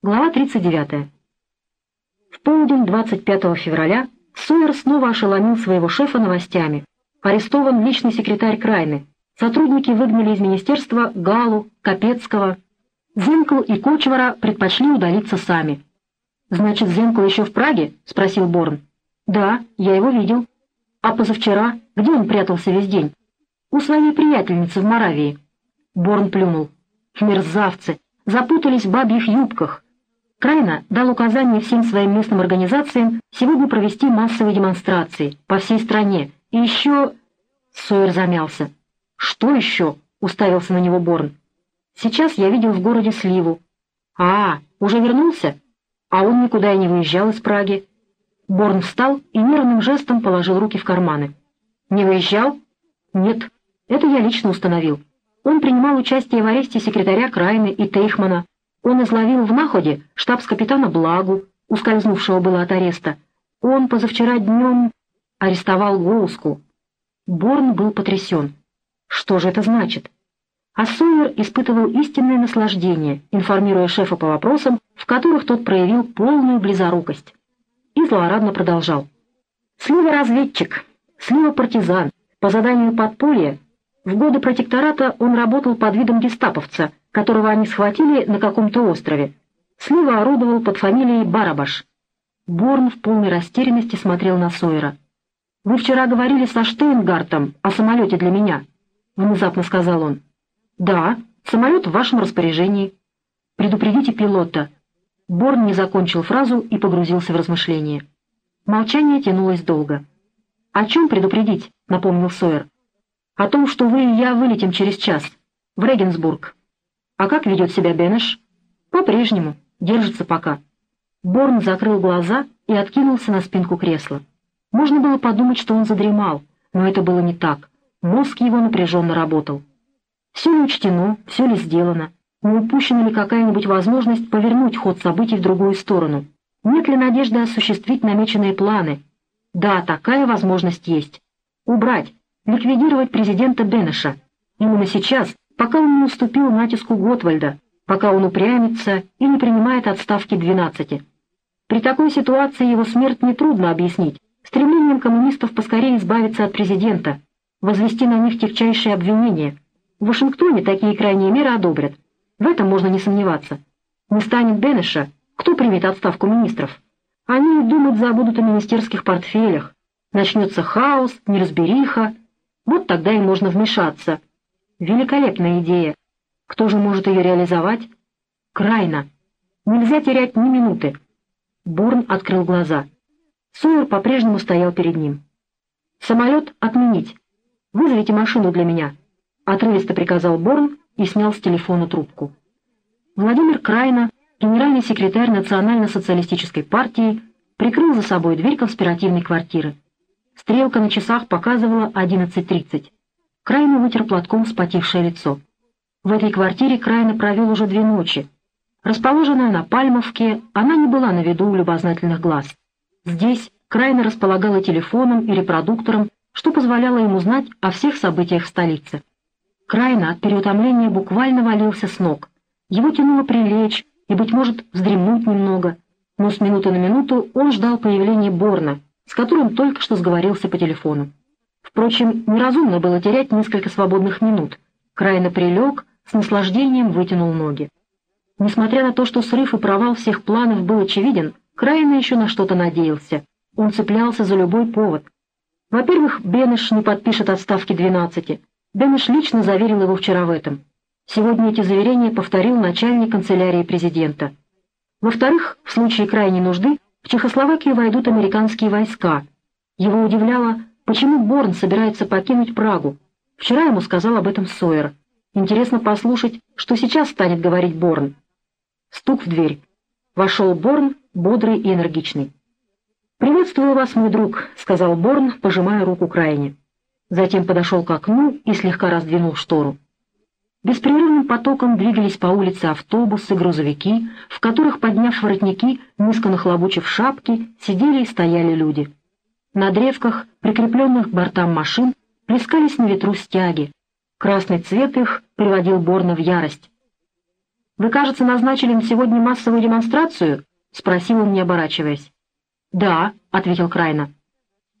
Глава 39. В полдень 25 февраля Сойер снова ошеломил своего шефа новостями. Арестован личный секретарь Крайны. Сотрудники выгнали из министерства Галу, Капецкого. Зенкл и Кочвара предпочли удалиться сами. «Значит, Зенкл еще в Праге?» — спросил Борн. «Да, я его видел. А позавчера, где он прятался весь день?» «У своей приятельницы в Моравии». Борн плюнул. «Мерзавцы! Запутались в бабьих юбках!» Крайна дал указание всем своим местным организациям сегодня провести массовые демонстрации по всей стране. И еще... Сойер замялся. «Что еще?» — уставился на него Борн. «Сейчас я видел в городе Сливу». «А, уже вернулся?» «А он никуда и не выезжал из Праги». Борн встал и нервным жестом положил руки в карманы. «Не выезжал?» «Нет, это я лично установил. Он принимал участие в аресте секретаря Крайны и Тейхмана, он изловил в Находе штабс-капитана Благу, ускользнувшего было от ареста. Он позавчера днем арестовал Гоуску. Борн был потрясен. Что же это значит? А Сойер испытывал истинное наслаждение, информируя шефа по вопросам, в которых тот проявил полную близорукость. И злорадно продолжал. «Слива разведчик, слива партизан. По заданию подполья в годы протектората он работал под видом гестаповца, которого они схватили на каком-то острове. Слива орудовал под фамилией Барабаш. Борн в полной растерянности смотрел на Сойера. «Вы вчера говорили со Штейнгартом о самолете для меня», — внезапно сказал он. «Да, самолет в вашем распоряжении. Предупредите пилота». Борн не закончил фразу и погрузился в размышления. Молчание тянулось долго. «О чем предупредить?» — напомнил Сойер. О том, что вы и я вылетим через час. В Регенсбург. А как ведет себя Бенеш? По-прежнему. Держится пока. Борн закрыл глаза и откинулся на спинку кресла. Можно было подумать, что он задремал, но это было не так. Мозг его напряженно работал. Все ли учтено, все ли сделано? Не упущена ли какая-нибудь возможность повернуть ход событий в другую сторону? Нет ли надежды осуществить намеченные планы? Да, такая возможность есть. Убрать, ликвидировать президента Бенеша. Именно сейчас, пока он не уступил натиску Готвальда, пока он упрямится и не принимает отставки 12. При такой ситуации его смерть нетрудно объяснить стремлением коммунистов поскорее избавиться от президента, возвести на них тягчайшие обвинения. В Вашингтоне такие крайние меры одобрят. В этом можно не сомневаться. Не станет Бенеша, кто примет отставку министров? Они и думать забудут о министерских портфелях. Начнется хаос, неразбериха, вот тогда и можно вмешаться. Великолепная идея. Кто же может ее реализовать? Крайно. Нельзя терять ни минуты. Борн открыл глаза. Сойер по-прежнему стоял перед ним. «Самолет отменить. Вызовите машину для меня», — отрывисто приказал Борн и снял с телефона трубку. Владимир Крайна, генеральный секретарь Национально-социалистической партии, прикрыл за собой дверь конспиративной квартиры. Стрелка на часах показывала 11.30. Крайна вытер платком вспотевшее лицо. В этой квартире Крайна провел уже две ночи. Расположенная на Пальмовке, она не была на виду у любознательных глаз. Здесь Крайна располагала телефоном и репродуктором, что позволяло ему знать о всех событиях в столице. Крайна от переутомления буквально валился с ног. Его тянуло прилечь и, быть может, вздремнуть немного, но с минуты на минуту он ждал появления Борна — с которым только что сговорился по телефону. Впрочем, неразумно было терять несколько свободных минут. Крайно прилег, с наслаждением вытянул ноги. Несмотря на то, что срыв и провал всех планов был очевиден, Крайно еще на что-то надеялся. Он цеплялся за любой повод. Во-первых, Бенеш не подпишет отставки 12. Бенеш лично заверил его вчера в этом. Сегодня эти заверения повторил начальник канцелярии президента. Во-вторых, в случае крайней нужды в Чехословакию войдут американские войска. Его удивляло, почему Борн собирается покинуть Прагу. Вчера ему сказал об этом Сойер. Интересно послушать, что сейчас станет говорить Борн. Стук в дверь. Вошел Борн, бодрый и энергичный. «Приветствую вас, мой друг», — сказал Борн, пожимая руку Крайне. Затем подошел к окну и слегка раздвинул штору. Беспрерывным потоком двигались по улице автобусы, грузовики, в которых, подняв воротники, низко нахлобучив шапки, сидели и стояли люди. На древках, прикрепленных к бортам машин, плескались на ветру стяги. Красный цвет их приводил Борна в ярость. Вы, кажется, назначили на сегодня массовую демонстрацию?» — спросил он, не оборачиваясь. «Да», — ответил Крайна.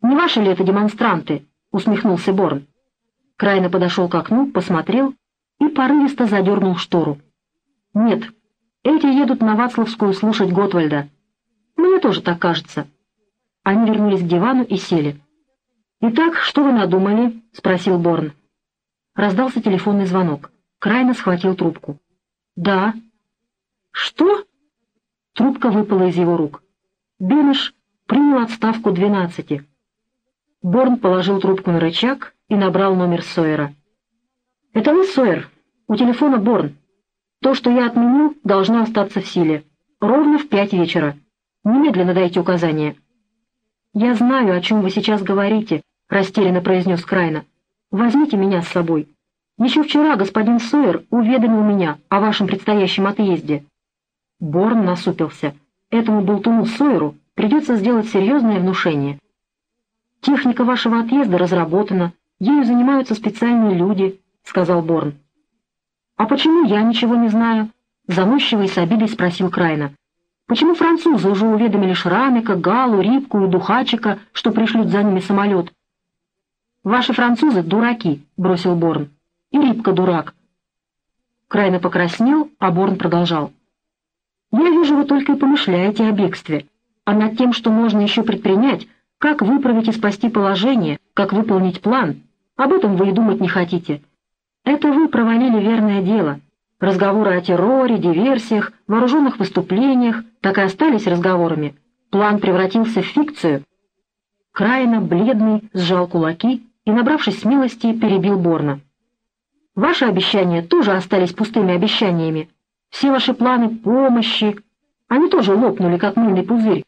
«Не ваши ли это демонстранты?» — усмехнулся Борн. Крайна подошел к окну, посмотрел и порывисто задернул штору. «Нет, эти едут на Вацлавскую слушать Готвальда. Мне тоже так кажется». Они вернулись к дивану и сели. «Итак, что вы надумали?» — спросил Борн. Раздался телефонный звонок. Крайна схватил трубку. «Да». «Что?» Трубка выпала из его рук. Бенеш принял отставку двенадцати. Борн положил трубку на рычаг и набрал номер Сойера. «Это вы, Сойер? У телефона Борн. То, что я отменил, должно остаться в силе. Ровно в пять вечера. Немедленно дайте указания». «Я знаю, о чем вы сейчас говорите», — растерянно произнес Крайна. «Возьмите меня с собой. Еще вчера господин Сойер уведомил меня о вашем предстоящем отъезде». Борн насупился. «Этому болтуну Сойеру придется сделать серьезное внушение». «Техника вашего отъезда разработана, ею занимаются специальные люди», — сказал Борн. «А почему я ничего не знаю?» — заносчиво и с обидой спросил Крайна. «Почему французы уже уведомили Шрамика, Галу, Рибку и Духачика, что пришлют за ними самолет?» «Ваши французы — дураки», — бросил Борн. «И Рибка дурак». Крайна покраснел, а Борн продолжал. «Я вижу, вы только и помышляете о бегстве, а над тем, что можно еще предпринять, как выправить и спасти положение, как выполнить план, об этом вы и думать не хотите. Это вы провалили верное дело. Разговоры о терроре, диверсиях, вооруженных выступлениях так и остались разговорами. План превратился в фикцию. Крайно бледный сжал кулаки и, набравшись смелости, перебил Борна. Ваши обещания тоже остались пустыми обещаниями. Все ваши планы помощи, они тоже лопнули, как мыльный пузырь.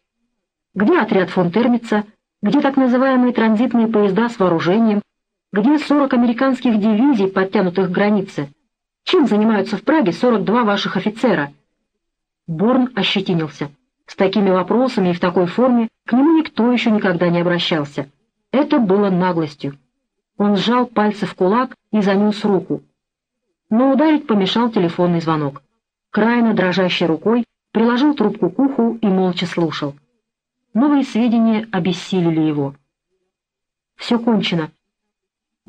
Где отряд фон Термица? Где так называемые транзитные поезда с вооружением? Где 40 американских дивизий, подтянутых к границе? Чем занимаются в Праге 42 ваших офицера? Борн ощетинился. С такими вопросами и в такой форме к нему никто еще никогда не обращался. Это было наглостью. Он сжал пальцы в кулак и занес руку. Но ударить помешал телефонный звонок. Крайно дрожащей рукой приложил трубку к уху и молча слушал. Новые сведения обессилили его. Все кончено.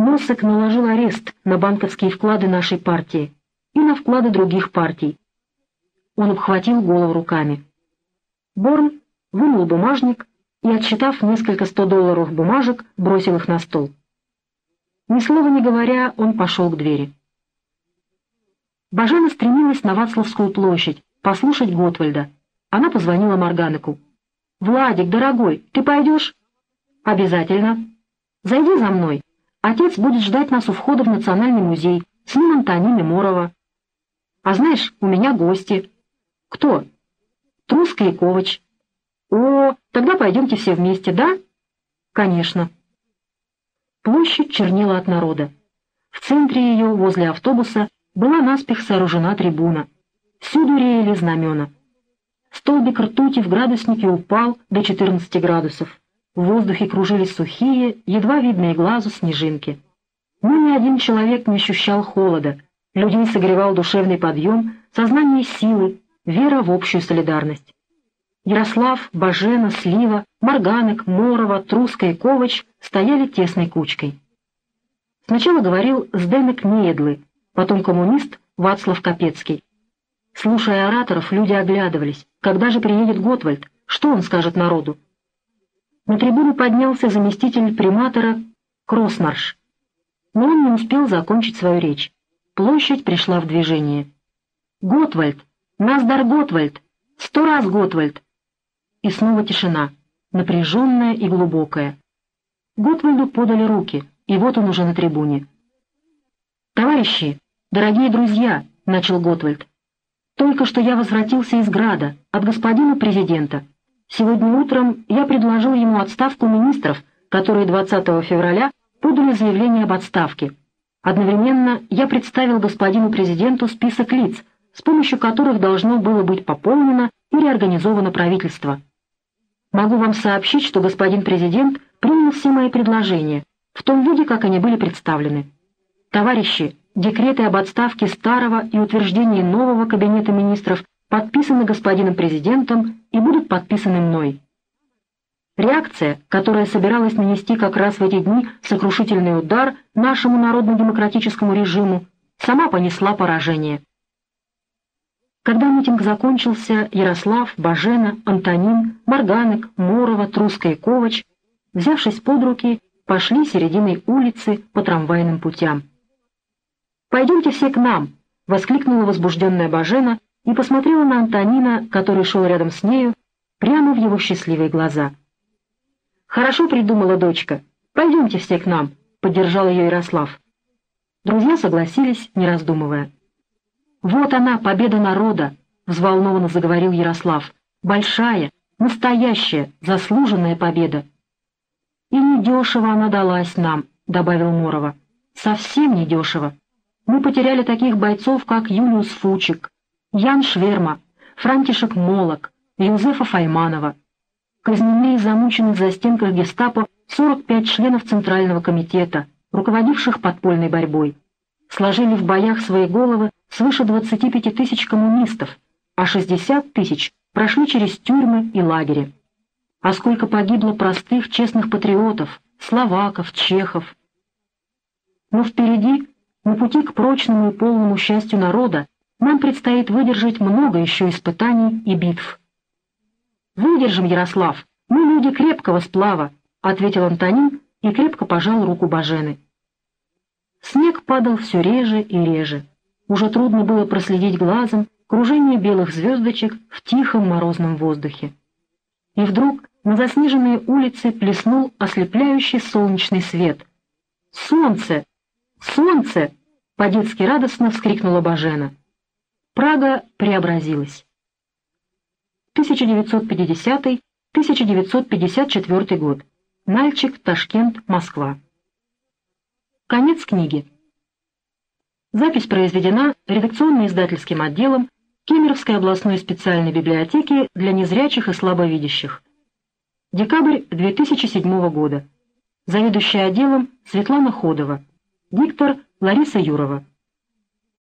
Носок наложил арест на банковские вклады нашей партии и на вклады других партий. Он обхватил голову руками. Борн вынул бумажник и, отсчитав несколько сто долларов бумажек, бросил их на стол. Ни слова не говоря, он пошел к двери. Бажена стремилась на Вацлавскую площадь послушать Готвальда. Она позвонила Морганеку. «Владик, дорогой, ты пойдешь?» «Обязательно. Зайди за мной. Отец будет ждать нас у входа в Национальный музей. С ним Антонина Морова. А знаешь, у меня гости. Кто? Труска и Ковач. О, тогда пойдемте все вместе, да? Конечно. Площадь чернела от народа. В центре ее, возле автобуса, была наспех сооружена трибуна. Всюду реяли знамена. Столбик ртути в градуснике упал до 14 градусов. В воздухе кружились сухие, едва видные глазу снежинки. Но ни один человек не ощущал холода. Людей согревал душевный подъем, сознание силы, вера в общую солидарность. Ярослав, Бажена, Слива, Марганек, Морова, Труска и Ковач стояли тесной кучкой. Сначала говорил Сденек Неедлы, потом коммунист Вацлав Капецкий. Слушая ораторов, люди оглядывались. Когда же приедет Готвальд? Что он скажет народу? На трибуну поднялся заместитель приматора Кроснарш. Но он не успел закончить свою речь. Площадь пришла в движение. «Готвальд! Наздар Готвальд! Сто раз Готвальд!» И снова тишина, напряженная и глубокая. Готвальду подали руки, и вот он уже на трибуне. «Товарищи, дорогие друзья!» — начал Готвальд. «Только что я возвратился из Града от господина президента». Сегодня утром я предложил ему отставку министров, которые 20 февраля подали заявление об отставке. Одновременно я представил господину президенту список лиц, с помощью которых должно было быть пополнено и реорганизовано правительство. Могу вам сообщить, что господин президент принял все мои предложения в том виде, как они были представлены. Товарищи, декреты об отставке старого и утверждении нового кабинета министров подписаны господином президентом и будут подписаны мной. Реакция, которая собиралась нанести как раз в эти дни сокрушительный удар нашему народно-демократическому режиму, сама понесла поражение. Когда митинг закончился, Ярослав, Бажена, Антонин, Марганек, Морова, Труска и Ковач, взявшись под руки, пошли серединой улицы по трамвайным путям. «Пойдемте все к нам!» — воскликнула возбужденная Бажена и посмотрела на Антонина, который шел рядом с нею, прямо в его счастливые глаза. «Хорошо придумала дочка. Пойдемте все к нам», — поддержал ее Ярослав. Друзья согласились, не раздумывая. «Вот она, победа народа!» — взволнованно заговорил Ярослав. «Большая, настоящая, заслуженная победа!» «И недешево она далась нам», — добавил Морова. «Совсем недешево. Мы потеряли таких бойцов, как Юлиус Фучик, Ян Шверма, Франтишек Молок, Юзефа Файманова. Казнены и замучены в застенках гестапо 45 членов Центрального комитета, руководивших подпольной борьбой. Сложили в боях свои головы свыше 25 тысяч коммунистов, а 60 тысяч прошли через тюрьмы и лагеря. А сколько погибло простых честных патриотов, словаков, чехов. Но впереди, на пути к прочному и полному счастью народа, нам предстоит выдержать много еще испытаний и битв. «Выдержим, Ярослав, мы люди крепкого сплава», — ответил Антонин и крепко пожал руку Бажены. Снег падал все реже и реже. Уже трудно было проследить глазом кружение белых звездочек в тихом морозном воздухе. И вдруг на заснеженные улицы плеснул ослепляющий солнечный свет. «Солнце! Солнце!» — по-детски радостно вскрикнула Бажена. Прага преобразилась. 1950-1954 год. Нальчик, Ташкент, Москва. Конец книги. Запись произведена редакционно-издательским отделом Кемеровской областной специальной библиотеки для незрячих и слабовидящих. Декабрь 2007 года. Заведующая отделом Светлана Ходова. Диктор Лариса Юрова.